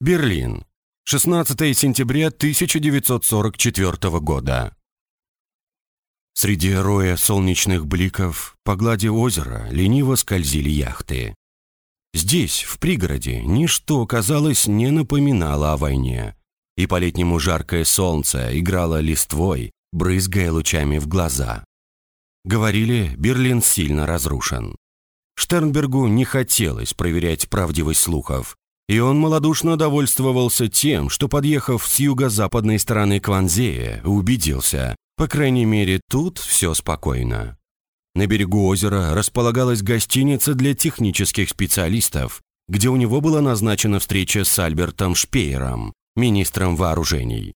Берлин. 16 сентября 1944 года. Среди роя солнечных бликов по глади озера лениво скользили яхты. Здесь, в пригороде, ничто, казалось, не напоминало о войне. И по-летнему жаркое солнце играло листвой, брызгая лучами в глаза. Говорили, Берлин сильно разрушен. Штернбергу не хотелось проверять правдивость слухов, и он малодушно довольствовался тем, что, подъехав с юго-западной стороны Кванзея, убедился, по крайней мере, тут все спокойно. На берегу озера располагалась гостиница для технических специалистов, где у него была назначена встреча с Альбертом Шпеером, министром вооружений.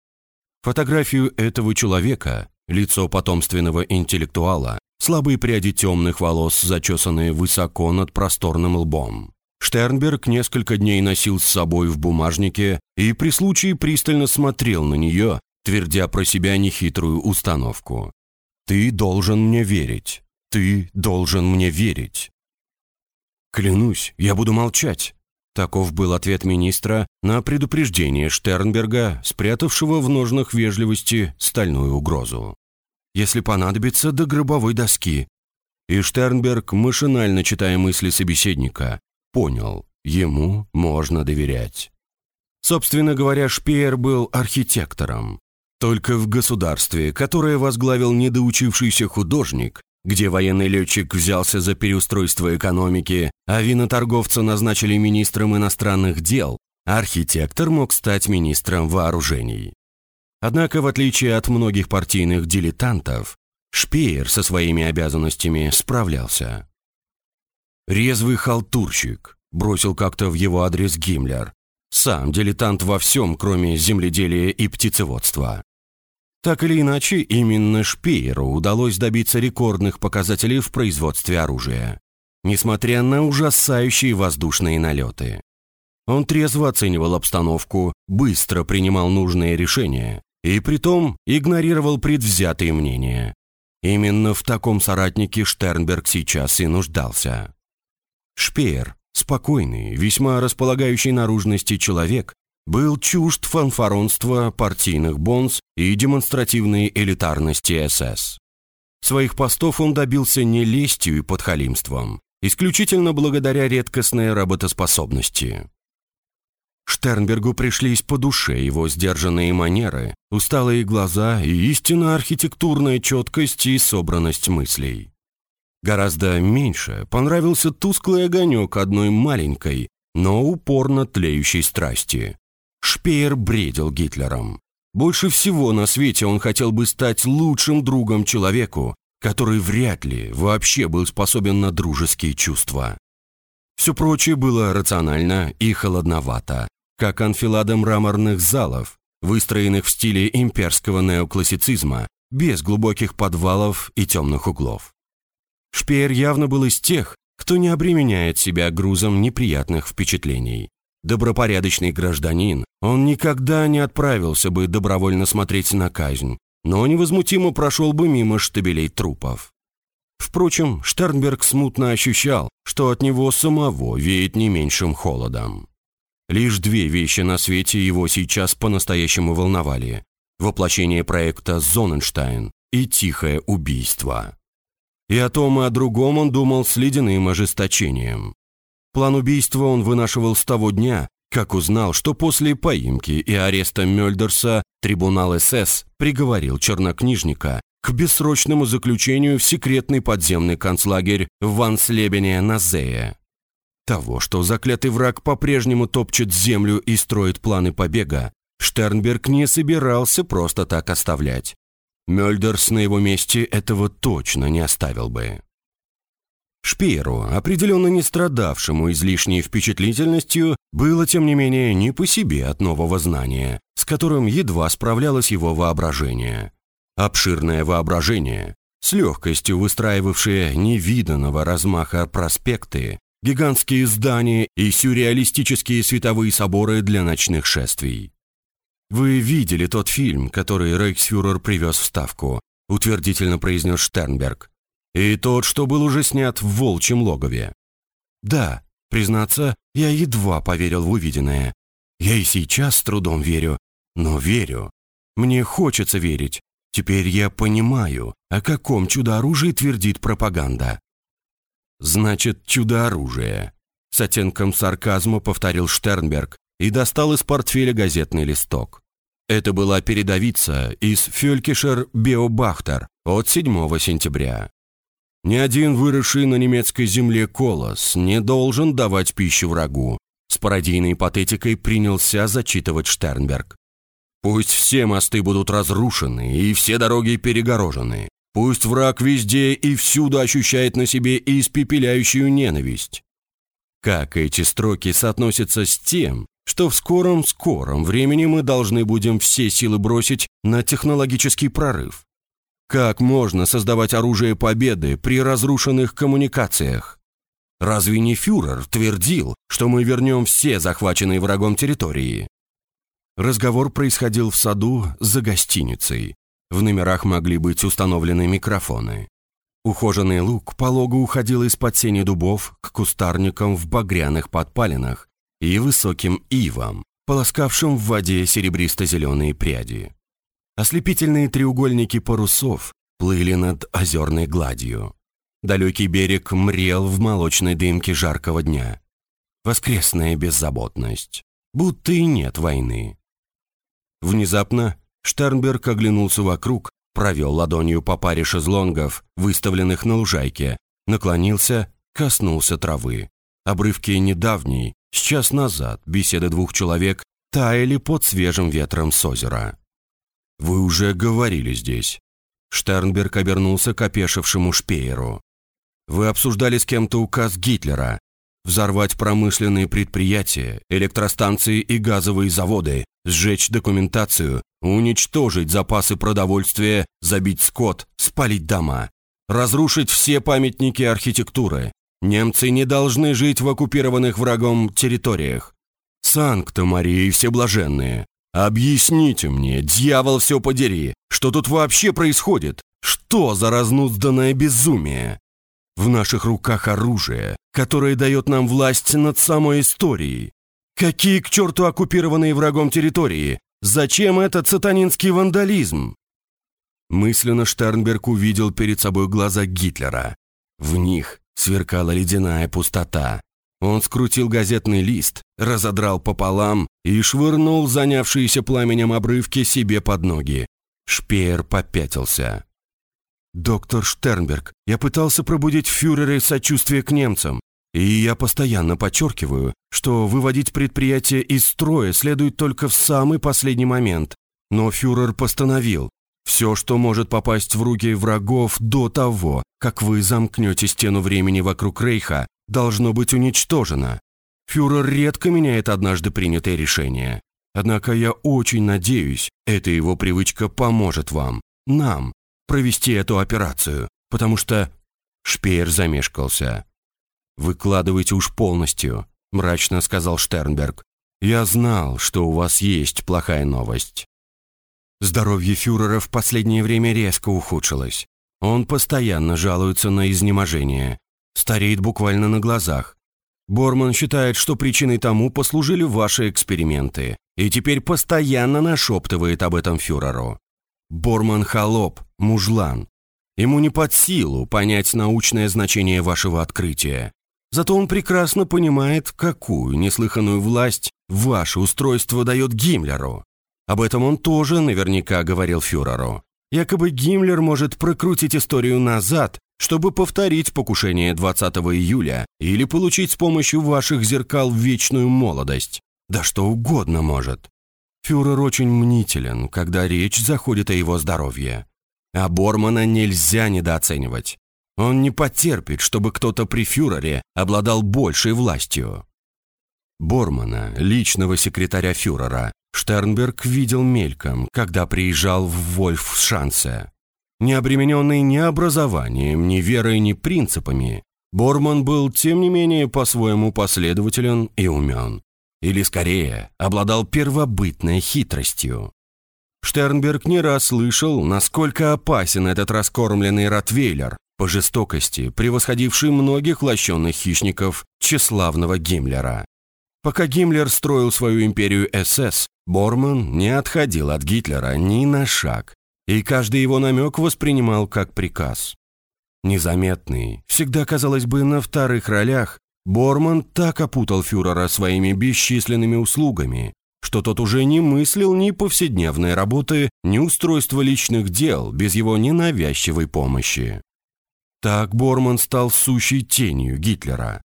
Фотографию этого человека, лицо потомственного интеллектуала, слабые пряди темных волос, зачесанные высоко над просторным лбом, Штернберг несколько дней носил с собой в бумажнике и при случае пристально смотрел на нее, твердя про себя нехитрую установку. «Ты должен мне верить. Ты должен мне верить». «Клянусь, я буду молчать», Таков был ответ министра на предупреждение Штернберга, спрятавшего в ножнах вежливости стальную угрозу. «Если понадобится, до гробовой доски». И Штернберг, машинально читая мысли собеседника, понял, ему можно доверять. Собственно говоря, Шпеер был архитектором. Только в государстве, которое возглавил недоучившийся художник, где военный летчик взялся за переустройство экономики, а виноторговца назначили министром иностранных дел, архитектор мог стать министром вооружений. Однако, в отличие от многих партийных дилетантов, Шпеер со своими обязанностями справлялся. «Резвый халтурщик», — бросил как-то в его адрес Гиммлер. «Сам дилетант во всем, кроме земледелия и птицеводства». Так или иначе, именно Шпееру удалось добиться рекордных показателей в производстве оружия, несмотря на ужасающие воздушные налеты. Он трезво оценивал обстановку, быстро принимал нужные решения и притом игнорировал предвзятые мнения. Именно в таком соратнике Штернберг сейчас и нуждался. Шпеер, спокойный, весьма располагающий наружности человек, был чужд фанфаронства партийных бонз и демонстративной элитарности СС. Своих постов он добился не лестью и подхалимством, исключительно благодаря редкостной работоспособности. Штернбергу пришлись по душе его сдержанные манеры, усталые глаза и истинно архитектурная четкость и собранность мыслей. Гораздо меньше понравился тусклый огонек одной маленькой, но упорно тлеющей страсти. Шпеер бредил Гитлером. Больше всего на свете он хотел бы стать лучшим другом человеку, который вряд ли вообще был способен на дружеские чувства. Все прочее было рационально и холодновато, как анфилада мраморных залов, выстроенных в стиле имперского неоклассицизма, без глубоких подвалов и темных углов. Шпеер явно был из тех, кто не обременяет себя грузом неприятных впечатлений. Добропорядочный гражданин, он никогда не отправился бы добровольно смотреть на казнь, но невозмутимо прошел бы мимо штабелей трупов. Впрочем, Штернберг смутно ощущал, что от него самого веет не меньшим холодом. Лишь две вещи на свете его сейчас по-настоящему волновали. Воплощение проекта «Зоненштайн» и тихое убийство. И о том, и о другом он думал с ледяным ожесточением. План убийства он вынашивал с того дня, как узнал, что после поимки и ареста Мёльдерса трибунал СС приговорил чернокнижника к бессрочному заключению в секретный подземный концлагерь в Ванслебене на Зее. Того, что заклятый враг по-прежнему топчет землю и строит планы побега, Штернберг не собирался просто так оставлять. Мёльдерс на его месте этого точно не оставил бы. Шпееру, определенно не страдавшему излишней впечатлительностью, было, тем не менее, не по себе от нового знания, с которым едва справлялось его воображение. Обширное воображение, с легкостью выстраивавшее невиданного размаха проспекты, гигантские здания и сюрреалистические световые соборы для ночных шествий. «Вы видели тот фильм, который Рейхсфюрер привез в Ставку», утвердительно произнес Штернберг. «И тот, что был уже снят в волчьем логове». «Да, признаться, я едва поверил в увиденное. Я и сейчас с трудом верю, но верю. Мне хочется верить. Теперь я понимаю, о каком чудо-оружии твердит пропаганда. Значит, чудо-оружие. С оттенком сарказма повторил Штернберг и достал из портфеля газетный листок. Это была передовица из Фелькишер Биобахтер от 7 сентября. Ни один выросший на немецкой земле колос не должен давать пищу врагу. С пародийной патетикой принялся зачитывать Штернберг. Пусть все мосты будут разрушены и все дороги перегорожены. Пусть враг везде и всюду ощущает на себе испепеляющую ненависть. Как эти строки соотносятся с тем, что в скором-скором времени мы должны будем все силы бросить на технологический прорыв? Как можно создавать оружие победы при разрушенных коммуникациях? Разве не фюрер твердил, что мы вернем все захваченные врагом территории? Разговор происходил в саду за гостиницей. В номерах могли быть установлены микрофоны. Ухоженный луг полого уходил из-под сени дубов к кустарникам в багряных подпалинах и высоким ивам, полоскавшим в воде серебристо-зеленые пряди. Ослепительные треугольники парусов плыли над озерной гладью. Далекий берег мрел в молочной дымке жаркого дня. Воскресная беззаботность. Будто и нет войны. Внезапно Штернберг оглянулся вокруг, провел ладонью по паре шезлонгов, выставленных на лужайке, наклонился, коснулся травы. Обрывки недавней, с час назад, беседы двух человек таяли под свежим ветром с озера. «Вы уже говорили здесь». Штернберг обернулся к опешившему Шпееру. «Вы обсуждали с кем-то указ Гитлера, взорвать промышленные предприятия, электростанции и газовые заводы, сжечь документацию, уничтожить запасы продовольствия, забить скот, спалить дома, разрушить все памятники архитектуры. Немцы не должны жить в оккупированных врагом территориях. Санкта-Мария и Всеблаженные, объясните мне, дьявол все подери, что тут вообще происходит? Что за разнузданное безумие? В наших руках оружие, которое дает нам власть над самой историей. Какие к черту оккупированные врагом территории? Зачем этот сатанинский вандализм? Мысленно Штернберг увидел перед собой глаза Гитлера. В них сверкала ледяная пустота. Он скрутил газетный лист, разодрал пополам и швырнул занявшиеся пламенем обрывки себе под ноги. Шпеер попятился. «Доктор Штернберг, я пытался пробудить в фюрере сочувствие к немцам, и я постоянно подчеркиваю, что выводить предприятие из строя следует только в самый последний момент. Но фюрер постановил, все, что может попасть в руки врагов до того, как вы замкнете стену времени вокруг Рейха, должно быть уничтожено. Фюрер редко меняет однажды принятое решение. Однако я очень надеюсь, эта его привычка поможет вам, нам, провести эту операцию, потому что...» Шпеер замешкался. «Выкладывайте уж полностью», — мрачно сказал Штернберг. «Я знал, что у вас есть плохая новость». Здоровье фюрера в последнее время резко ухудшилось. Он постоянно жалуется на изнеможение. Стареет буквально на глазах. Борман считает, что причиной тому послужили ваши эксперименты, и теперь постоянно нашептывает об этом фюреру. Борман холоп, мужлан. Ему не под силу понять научное значение вашего открытия. Зато он прекрасно понимает, какую неслыханную власть ваше устройство дает Гиммлеру. Об этом он тоже наверняка говорил фюреру. Якобы Гиммлер может прокрутить историю назад, чтобы повторить покушение 20 июля или получить с помощью ваших зеркал вечную молодость. Да что угодно может. Фюрер очень мнителен, когда речь заходит о его здоровье. А Бормана нельзя недооценивать. Он не потерпит, чтобы кто-то при фюрере обладал большей властью. Бормана, личного секретаря фюрера, Штернберг видел мельком, когда приезжал в Вольфшансе. Не обремененный ни образованием, ни верой, ни принципами, Борман был, тем не менее, по-своему последователен и умен. Или, скорее, обладал первобытной хитростью. Штернберг не раз слышал, насколько опасен этот раскормленный ротвейлер, по жестокости превосходивший многих лощенных хищников тщеславного Гиммлера. Пока Гиммлер строил свою империю СС, Борман не отходил от Гитлера ни на шаг, и каждый его намек воспринимал как приказ. Незаметный, всегда, казалось бы, на вторых ролях, Борман так опутал фюрера своими бесчисленными услугами, что тот уже не мыслил ни повседневной работы, ни устройства личных дел без его ненавязчивой помощи. Так Борман стал сущей тенью Гитлера.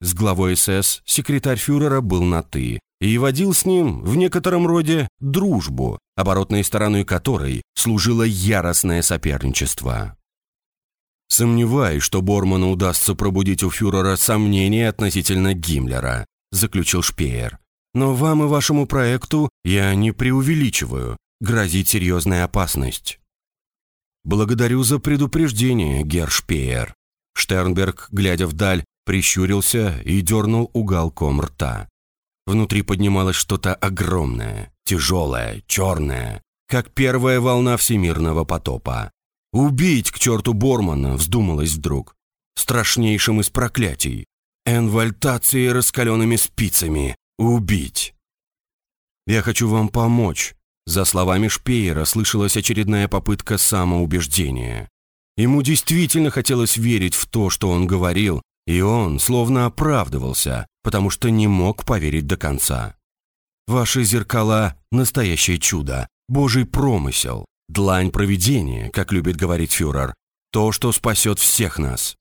С главой СС секретарь фюрера был на «ты» и водил с ним в некотором роде дружбу, оборотной стороной которой служило яростное соперничество. «Сомневаюсь, что Борману удастся пробудить у фюрера сомнения относительно Гиммлера», заключил Шпеер. «Но вам и вашему проекту я не преувеличиваю. Грозит серьезная опасность». «Благодарю за предупреждение, Гершпеер». Штернберг, глядя вдаль, прищурился и дернул уголком рта. Внутри поднималось что-то огромное, тяжелое, черное, как первая волна всемирного потопа. Убить к черту Бормана вздумалось вдруг. Страшнейшим из проклятий. Энвальтации раскаленными спицами. Убить. Я хочу вам помочь. За словами Шпеера слышалась очередная попытка самоубеждения. Ему действительно хотелось верить в то, что он говорил, и он словно оправдывался, потому что не мог поверить до конца. Ваши зеркала – настоящее чудо, божий промысел. Длань провидения, как любит говорить фюрер. То, что спасет всех нас.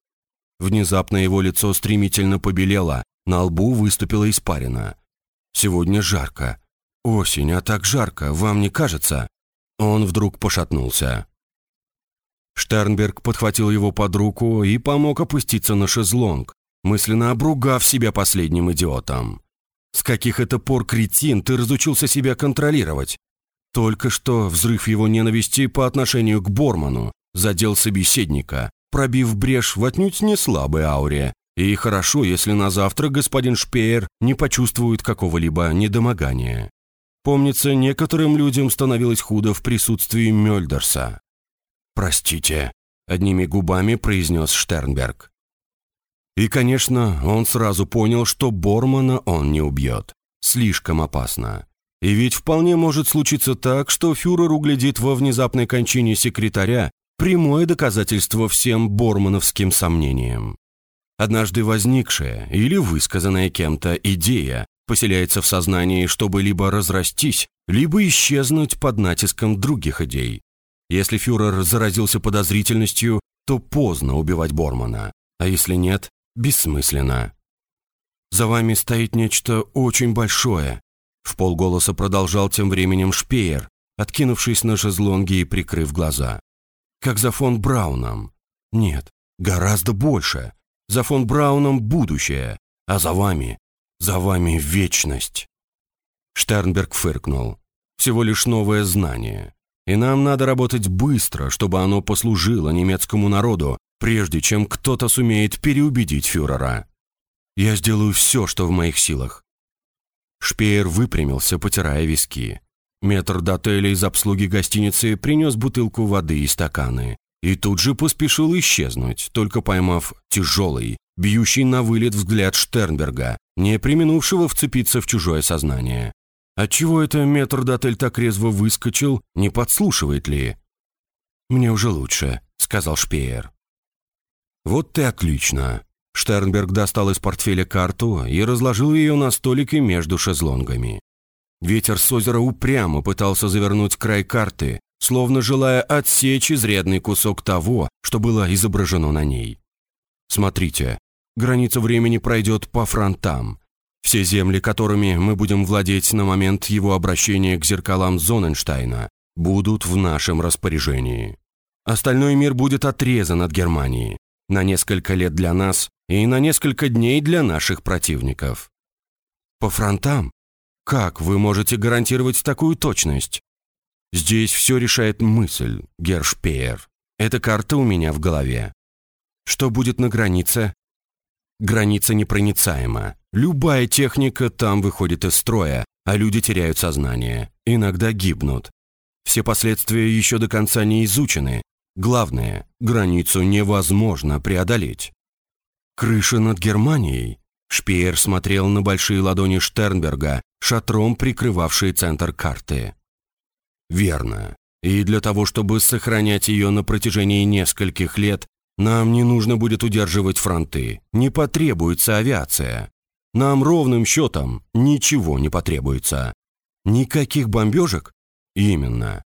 Внезапно его лицо стремительно побелело, на лбу выступила испарина. Сегодня жарко. Осень, а так жарко, вам не кажется? Он вдруг пошатнулся. Штернберг подхватил его под руку и помог опуститься на шезлонг, мысленно обругав себя последним идиотом. С каких это пор, кретин, ты разучился себя контролировать? Только что взрыв его ненависти по отношению к Борману задел собеседника, пробив брешь в отнюдь не слабой ауре. И хорошо, если на завтра господин Шпеер не почувствует какого-либо недомогания. Помнится, некоторым людям становилось худо в присутствии Мёльдерса. «Простите», — одними губами произнес Штернберг. И, конечно, он сразу понял, что Бормана он не убьет. Слишком опасно. И ведь вполне может случиться так, что фюрер углядит во внезапной кончине секретаря прямое доказательство всем бормановским сомнениям. Однажды возникшая или высказанная кем-то идея поселяется в сознании, чтобы либо разрастись, либо исчезнуть под натиском других идей. Если фюрер заразился подозрительностью, то поздно убивать Бормана, а если нет, бессмысленно. «За вами стоит нечто очень большое», в полголоса продолжал тем временем Шпеер, откинувшись на шезлонги и прикрыв глаза. «Как за фон Брауном. Нет, гораздо больше. За фон Брауном будущее, а за вами, за вами вечность». Штернберг фыркнул. «Всего лишь новое знание. И нам надо работать быстро, чтобы оно послужило немецкому народу, прежде чем кто-то сумеет переубедить фюрера. Я сделаю все, что в моих силах. Шпеер выпрямился, потирая виски. Метр до отеля из обслуги гостиницы принес бутылку воды и стаканы. И тут же поспешил исчезнуть, только поймав тяжелый, бьющий на вылет взгляд Штернберга, не применувшего вцепиться в чужое сознание. Отчего это метр дотель так резво выскочил, не подслушивает ли? «Мне уже лучше», — сказал Шпеер. «Вот ты отлично. Штернберг достал из портфеля карту и разложил ее на столике между шезлонгами. Ветер с озера упрямо пытался завернуть край карты, словно желая отсечь изрядный кусок того, что было изображено на ней. Смотрите, граница времени пройдет по фронтам. Все земли, которыми мы будем владеть на момент его обращения к зеркалам Зоненштейна, будут в нашем распоряжении. Остальной мир будет отрезан от Германии. На несколько лет для нас и на несколько дней для наших противников. По фронтам? Как вы можете гарантировать такую точность? Здесь все решает мысль, Гершпеер. Эта карта у меня в голове. Что будет на границе? Граница непроницаема. Любая техника там выходит из строя, а люди теряют сознание, иногда гибнут. Все последствия еще до конца не изучены. Главное, границу невозможно преодолеть. Крыша над Германией? Шпеер смотрел на большие ладони Штернберга, шатром прикрывавшие центр карты. «Верно. И для того, чтобы сохранять ее на протяжении нескольких лет, нам не нужно будет удерживать фронты, не потребуется авиация. Нам ровным счетом ничего не потребуется. Никаких бомбежек? Именно.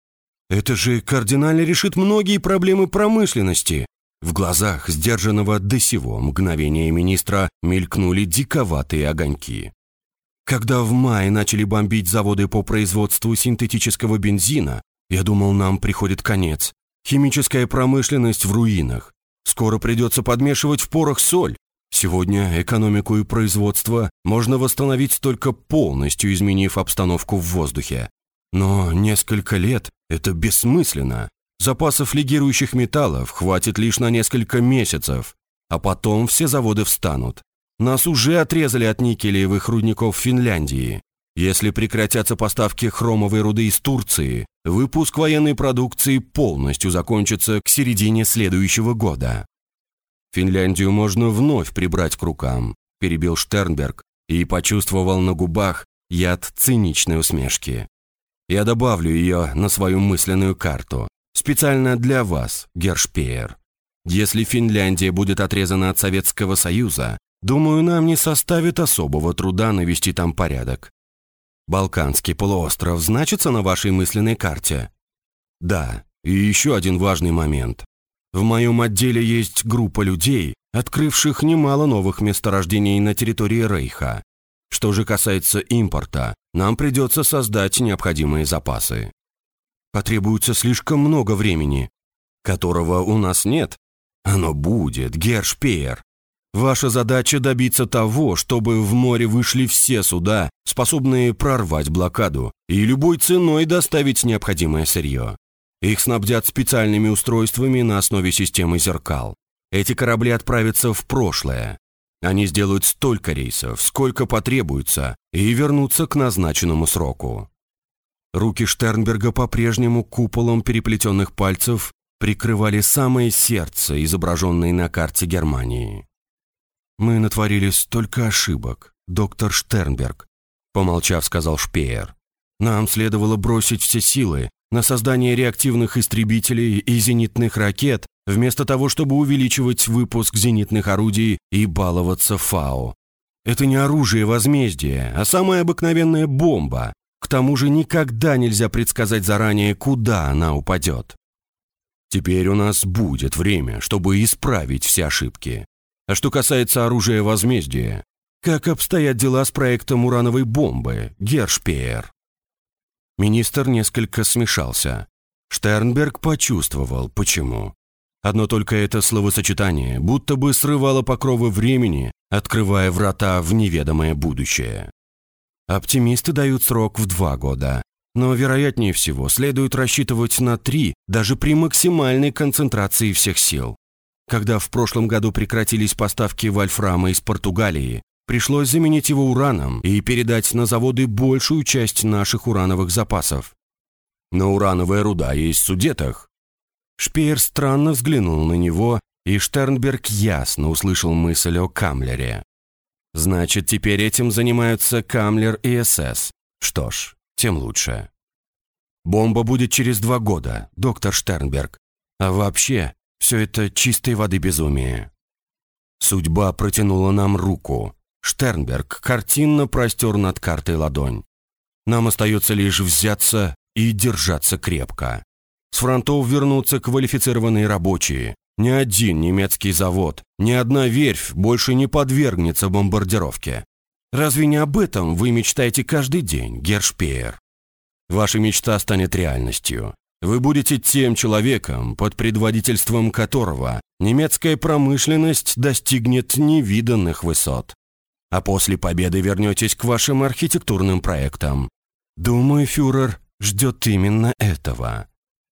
Это же кардинально решит многие проблемы промышленности. В глазах сдержанного до сего мгновения министра мелькнули диковатые огоньки. Когда в мае начали бомбить заводы по производству синтетического бензина, я думал, нам приходит конец. Химическая промышленность в руинах. Скоро придется подмешивать в порох соль. Сегодня экономику и производство можно восстановить только полностью изменив обстановку в воздухе. Но несколько лет – это бессмысленно. Запасов легирующих металлов хватит лишь на несколько месяцев, а потом все заводы встанут. Нас уже отрезали от никелевых рудников Финляндии. Если прекратятся поставки хромовой руды из Турции, выпуск военной продукции полностью закончится к середине следующего года. Финляндию можно вновь прибрать к рукам, перебил Штернберг и почувствовал на губах яд циничной усмешки. Я добавлю ее на свою мысленную карту, специально для вас, Гершпеер. Если Финляндия будет отрезана от Советского Союза, Думаю, нам не составит особого труда навести там порядок. Балканский полуостров значится на вашей мысленной карте? Да, и еще один важный момент. В моем отделе есть группа людей, открывших немало новых месторождений на территории Рейха. Что же касается импорта, нам придется создать необходимые запасы. Потребуется слишком много времени, которого у нас нет. Оно будет, Гершпеер. Ваша задача добиться того, чтобы в море вышли все суда, способные прорвать блокаду, и любой ценой доставить необходимое сырье. Их снабдят специальными устройствами на основе системы зеркал. Эти корабли отправятся в прошлое. Они сделают столько рейсов, сколько потребуется, и вернутся к назначенному сроку. Руки Штернберга по-прежнему куполом переплетенных пальцев прикрывали самое сердце, изображенное на карте Германии. «Мы натворили столько ошибок, доктор Штернберг», помолчав, сказал Шпеер. «Нам следовало бросить все силы на создание реактивных истребителей и зенитных ракет, вместо того, чтобы увеличивать выпуск зенитных орудий и баловаться ФАО. Это не оружие возмездия, а самая обыкновенная бомба. К тому же никогда нельзя предсказать заранее, куда она упадет. Теперь у нас будет время, чтобы исправить все ошибки. А что касается оружия возмездия, как обстоят дела с проектом урановой бомбы, Гершпеер? Министр несколько смешался. Штернберг почувствовал, почему. Одно только это словосочетание будто бы срывало покровы времени, открывая врата в неведомое будущее. Оптимисты дают срок в два года, но, вероятнее всего, следует рассчитывать на три, даже при максимальной концентрации всех сил. Когда в прошлом году прекратились поставки вольфрама из Португалии, пришлось заменить его ураном и передать на заводы большую часть наших урановых запасов. Но урановая руда есть в Судетах. Шпеер странно взглянул на него, и Штернберг ясно услышал мысль о Камлере. Значит, теперь этим занимаются Камлер и СС. Что ж, тем лучше. Бомба будет через два года, доктор Штернберг. А вообще, все это чистой воды безумие. Судьба протянула нам руку. Штернберг картинно простер над картой ладонь. Нам остается лишь взяться и держаться крепко. С фронтов вернутся квалифицированные рабочие. Ни один немецкий завод, ни одна верфь больше не подвергнется бомбардировке. Разве не об этом вы мечтаете каждый день, Гершпеер? Ваша мечта станет реальностью. Вы будете тем человеком, под предводительством которого немецкая промышленность достигнет невиданных высот. А после победы вернетесь к вашим архитектурным проектам. Думаю, фюрер ждет именно этого.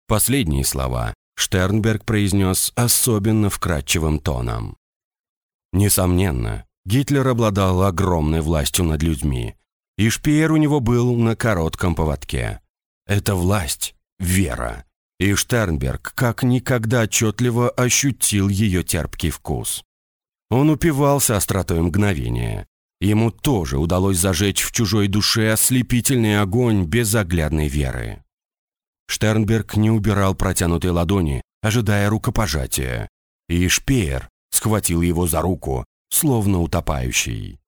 Последние слова Штернберг произнес особенно вкрадчивым тоном. Несомненно, Гитлер обладал огромной властью над людьми, и шпиер у него был на коротком поводке. Эта власть вера. И Штернберг как никогда отчетливо ощутил ее терпкий вкус. Он упивался остротой мгновения, Ему тоже удалось зажечь в чужой душе ослепительный огонь безоглядной веры. Штернберг не убирал протянутой ладони, ожидая рукопожатия, и Шпеер схватил его за руку, словно утопающий.